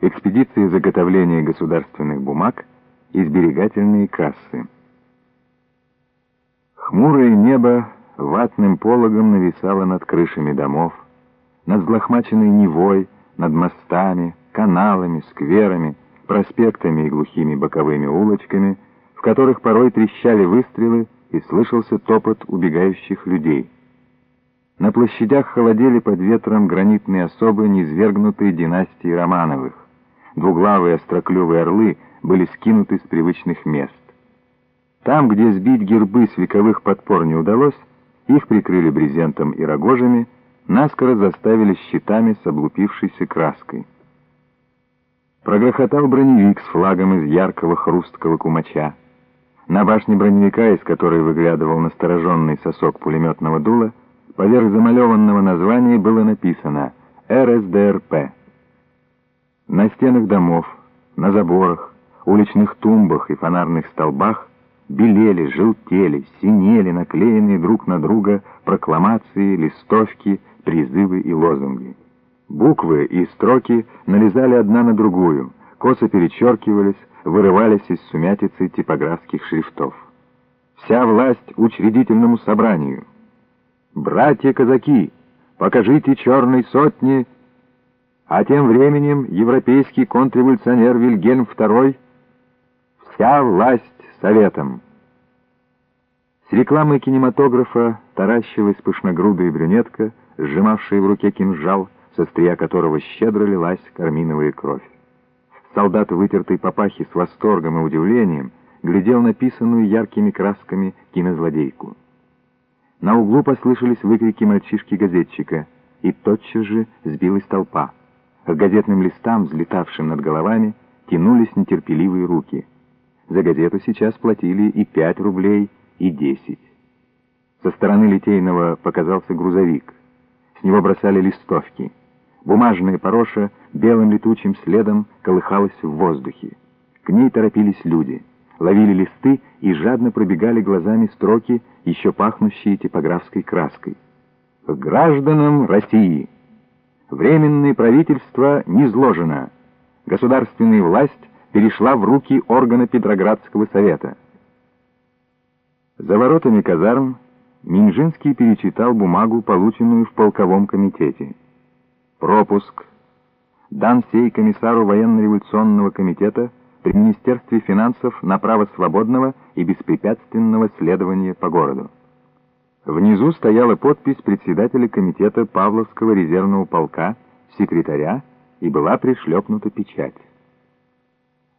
экспедиции заготовления государственных бумаг и сберегательные кассы. Хмурое небо ватным пологом нависало над крышами домов, над взлохмаченной Невой, над мостами, каналами, скверами, проспектами и глухими боковыми улочками, в которых порой трещали выстрелы и слышался топот убегающих людей. На площадях холодели под ветром гранитные особы низвергнутой династии Романовых. Двуглавые остроклювые орлы были скинуты с привычных мест. Там, где сбить гербы с вековых подпор не удалось, их прикрыли брезентом и рогожами, наскоро заставили щитами с облупившейся краской. Прогрохотал броневик с флагом из яркого хрусткого кумача. На башне броневика, из которой выглядывал настороженный сосок пулеметного дула, поверх замалеванного названия было написано «РСДРП». На стенах домов, на заборах, уличных тумбах и фонарных столбах белели, желтели, синели наклеенные друг на друга прокламации, листовки, призывы и лозунги. Буквы и строки налезали одна на другую, косо перечеркивались, вырывались из сумятицы типографских шрифтов. Вся власть учредительному собранию. «Братья-казаки, покажите черной сотне!» А тем временем европейский контрреволюционер Вильгельм II «Вся власть советом». С рекламой кинематографа таращилась пышногрудая брюнетка, сжимавшая в руке кинжал, со стрия которого щедро лилась карминовая кровь. Солдат в вытертой папахе с восторгом и удивлением глядел написанную яркими красками кинозлодейку. На углу послышались выкрики мальчишки-газетчика, и тотчас же сбилась толпа. К газетным листам, взлетавшим над головами, тянулись нетерпеливые руки. За газету сейчас платили и пять рублей, и десять. Со стороны Литейного показался грузовик. С него бросали листовки. Бумажная пороша белым летучим следом колыхалась в воздухе. К ней торопились люди, ловили листы и жадно пробегали глазами строки, еще пахнущие типографской краской. «Гражданам России! Временное правительство низложено. Государственная власть перешла в руки органа Петроградского совета». За воротами казарм Минжинский перечитал бумагу, полученную в полковом комитете. Пропуск. Дан сей комиссару военно-революционного комитета при Министерстве финансов на право свободного и беспрепятственного следования по городу. Внизу стояла подпись председателя комитета Павловского резервного полка, секретаря, и была пришлепнута печать.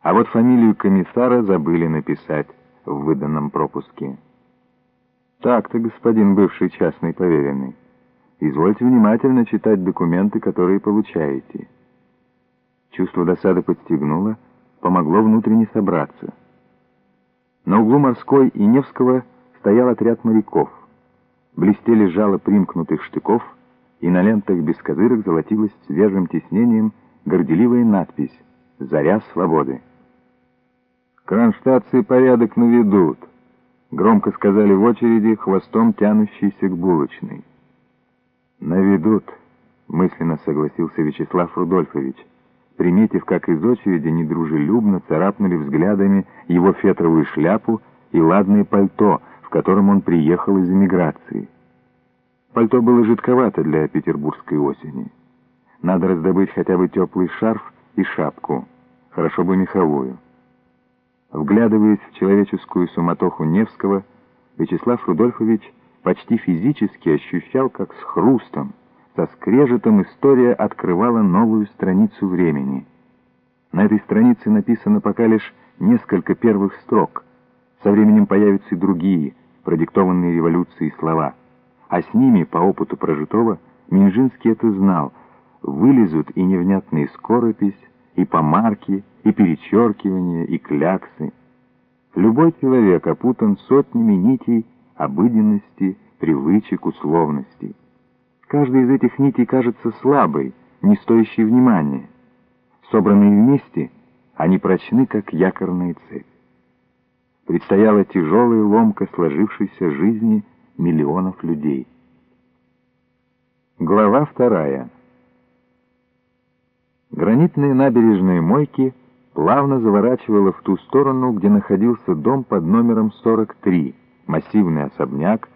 А вот фамилию комиссара забыли написать в выданном пропуске. Так-то, господин бывший частный поверенный. Извольте внимательно читать документы, которые получаете. Чувство досады подстегнуло, помогло внутренне собраться. На углу Морской и Невского стоял отряд моряков. Блестели жало примкнутых штыков, и на лентах без козырок золотилась свежим тиснением горделивая надпись «Заря свободы». «Кронштадтцы порядок наведут», — громко сказали в очереди, хвостом тянущийся к булочной. «Наведут», — мысленно согласился Вячеслав Рудольфович, приметив, как из очереди недружелюбно царапнули взглядами его фетровую шляпу и ладное пальто, в котором он приехал из эмиграции. Пальто было жидковато для петербургской осени. Надо раздобыть хотя бы теплый шарф и шапку, хорошо бы меховую. Вглядываясь в человеческую суматоху Невского, Вячеслав Рудольфович почти физически ощущал, как с хрустом, со скрежетом история открывала новую страницу времени. На этой странице написано пока лишь несколько первых строк. Со временем появятся и другие, продиктованные революцией слова. А с ними, по опыту прожитого, Минжинский это знал, вылезут и невнятные скоропись, и помарки, и перечеркивания, и кляксы. Любой человек опутан сотнями нитей, обыденности, привычек, условностей. Каждая из этих нитей кажется слабой, не стоящей внимания. Собранные вместе, они прочны, как якорная цепь. Предстояла тяжелая ломка сложившейся жизни миллионов людей. Глава вторая. Гранитные набережные Мойки плавно заворачивала в ту сторону, где находился дом под номером 43, массивный особняк,